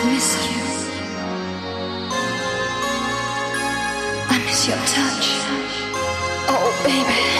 I miss you. I miss your touch. Oh, baby.